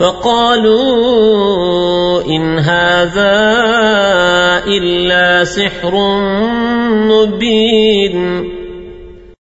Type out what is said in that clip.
وقالوا إن هذا إلا سحر مبين.